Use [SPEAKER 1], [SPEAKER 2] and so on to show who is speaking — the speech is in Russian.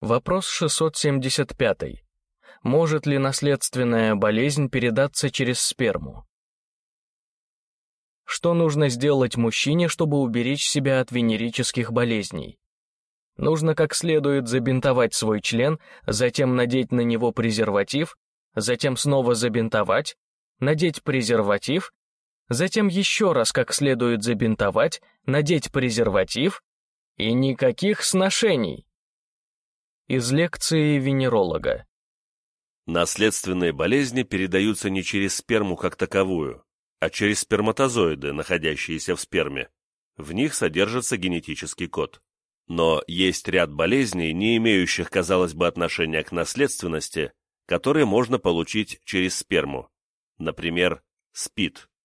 [SPEAKER 1] Вопрос 675. Может ли наследственная болезнь передаться через сперму? Что нужно сделать мужчине, чтобы уберечь себя от венерических болезней? Нужно как следует забинтовать свой член, затем надеть на него презерватив, затем снова забинтовать, надеть презерватив, затем еще раз как следует забинтовать, надеть презерватив и никаких сношений. Из лекции венеролога.
[SPEAKER 2] Наследственные болезни передаются не через сперму как таковую, а через сперматозоиды, находящиеся в сперме. В них содержится генетический код. Но есть ряд болезней, не имеющих, казалось бы, отношения к наследственности, которые можно получить через сперму. Например, СПИД.